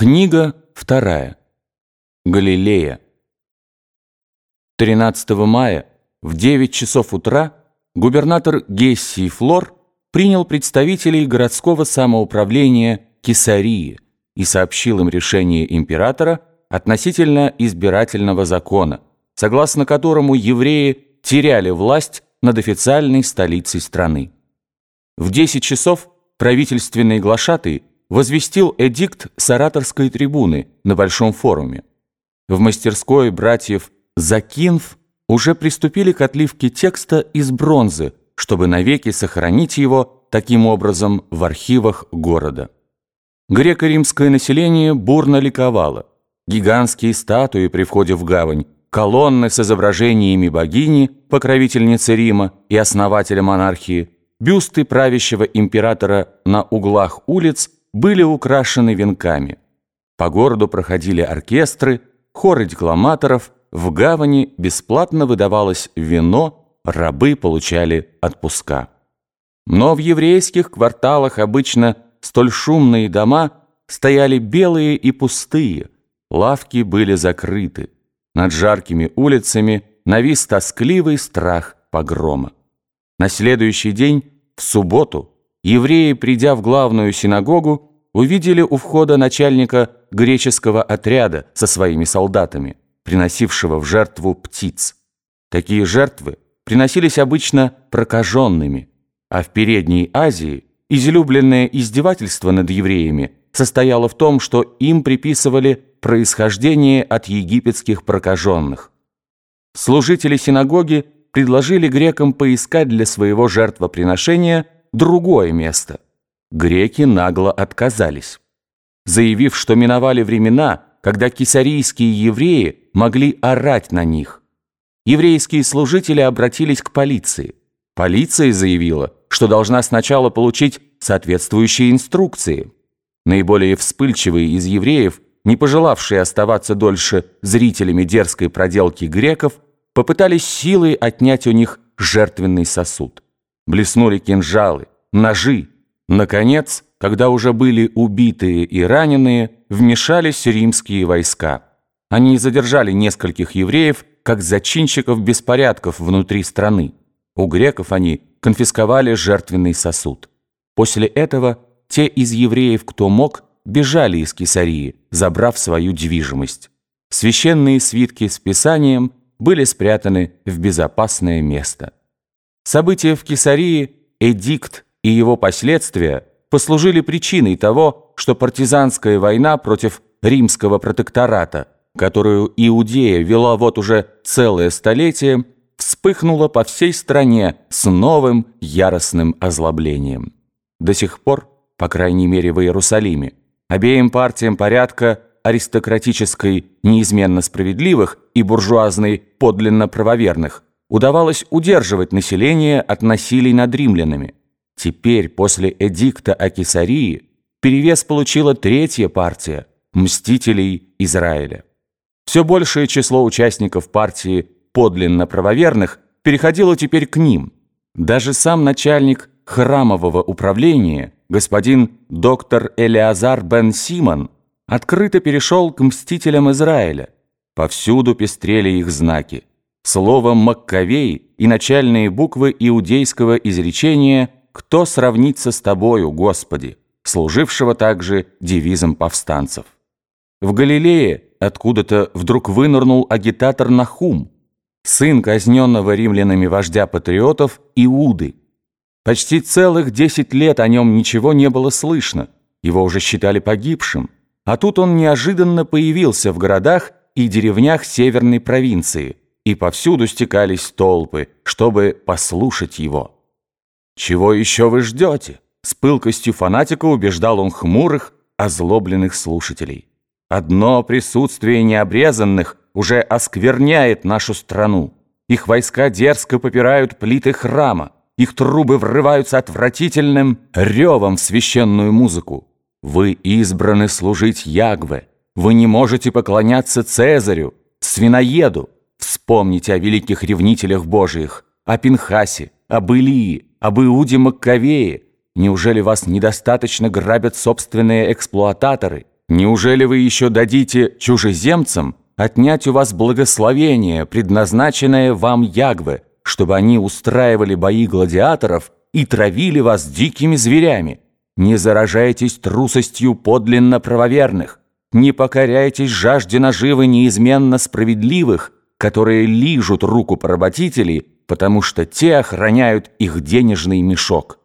Книга вторая. Галилея. 13 мая в 9 часов утра губернатор Гессий Флор принял представителей городского самоуправления Кесарии и сообщил им решение императора относительно избирательного закона, согласно которому евреи теряли власть над официальной столицей страны. В 10 часов правительственный глашатый возвестил эдикт Сараторской трибуны на Большом форуме. В мастерской братьев Закинф уже приступили к отливке текста из бронзы, чтобы навеки сохранить его таким образом в архивах города. Греко-римское население бурно ликовало. Гигантские статуи при входе в гавань, колонны с изображениями богини, покровительницы Рима и основателя монархии, бюсты правящего императора на углах улиц – были украшены венками. По городу проходили оркестры, хоры декламаторов, в гавани бесплатно выдавалось вино, рабы получали отпуска. Но в еврейских кварталах обычно столь шумные дома стояли белые и пустые, лавки были закрыты. Над жаркими улицами навис тоскливый страх погрома. На следующий день, в субботу, евреи, придя в главную синагогу, увидели у входа начальника греческого отряда со своими солдатами, приносившего в жертву птиц. Такие жертвы приносились обычно прокаженными, а в Передней Азии излюбленное издевательство над евреями состояло в том, что им приписывали происхождение от египетских прокаженных. Служители синагоги предложили грекам поискать для своего жертвоприношения – другое место. Греки нагло отказались, заявив, что миновали времена, когда кесарийские евреи могли орать на них. Еврейские служители обратились к полиции. Полиция заявила, что должна сначала получить соответствующие инструкции. Наиболее вспыльчивые из евреев, не пожелавшие оставаться дольше зрителями дерзкой проделки греков, попытались силой отнять у них жертвенный сосуд. Блеснули кинжалы, ножи. Наконец, когда уже были убитые и раненые, вмешались римские войска. Они задержали нескольких евреев, как зачинщиков беспорядков внутри страны. У греков они конфисковали жертвенный сосуд. После этого те из евреев, кто мог, бежали из Кесарии, забрав свою движимость. Священные свитки с Писанием были спрятаны в безопасное место. События в Кесарии, эдикт и его последствия послужили причиной того, что партизанская война против римского протектората, которую Иудея вела вот уже целое столетие, вспыхнула по всей стране с новым яростным озлоблением. До сих пор, по крайней мере в Иерусалиме, обеим партиям порядка аристократической неизменно справедливых и буржуазной подлинно правоверных – удавалось удерживать население от насилий над римлянами. Теперь, после эдикта о Кесарии, перевес получила третья партия – мстителей Израиля. Все большее число участников партии подлинно правоверных переходило теперь к ним. Даже сам начальник храмового управления, господин доктор Элиазар бен Симон, открыто перешел к мстителям Израиля. Повсюду пестрели их знаки. Слово «Маккавей» и начальные буквы иудейского изречения «Кто сравнится с Тобою, Господи», служившего также девизом повстанцев. В Галилее откуда-то вдруг вынырнул агитатор Нахум, сын казненного римлянами вождя патриотов Иуды. Почти целых десять лет о нем ничего не было слышно, его уже считали погибшим, а тут он неожиданно появился в городах и деревнях северной провинции – и повсюду стекались толпы, чтобы послушать его. «Чего еще вы ждете?» С пылкостью фанатика убеждал он хмурых, озлобленных слушателей. «Одно присутствие необрезанных уже оскверняет нашу страну. Их войска дерзко попирают плиты храма, их трубы врываются отвратительным ревом в священную музыку. Вы избраны служить Ягве, вы не можете поклоняться Цезарю, свиноеду, Вспомните о великих ревнителях Божиих, о Пинхасе, об Илии, об Иуде Маккавее. Неужели вас недостаточно грабят собственные эксплуататоры? Неужели вы еще дадите чужеземцам отнять у вас благословение, предназначенное вам Ягве, чтобы они устраивали бои гладиаторов и травили вас дикими зверями? Не заражайтесь трусостью подлинно правоверных, не покоряйтесь жажде наживы неизменно справедливых, которые лижут руку поработителей, потому что те охраняют их денежный мешок.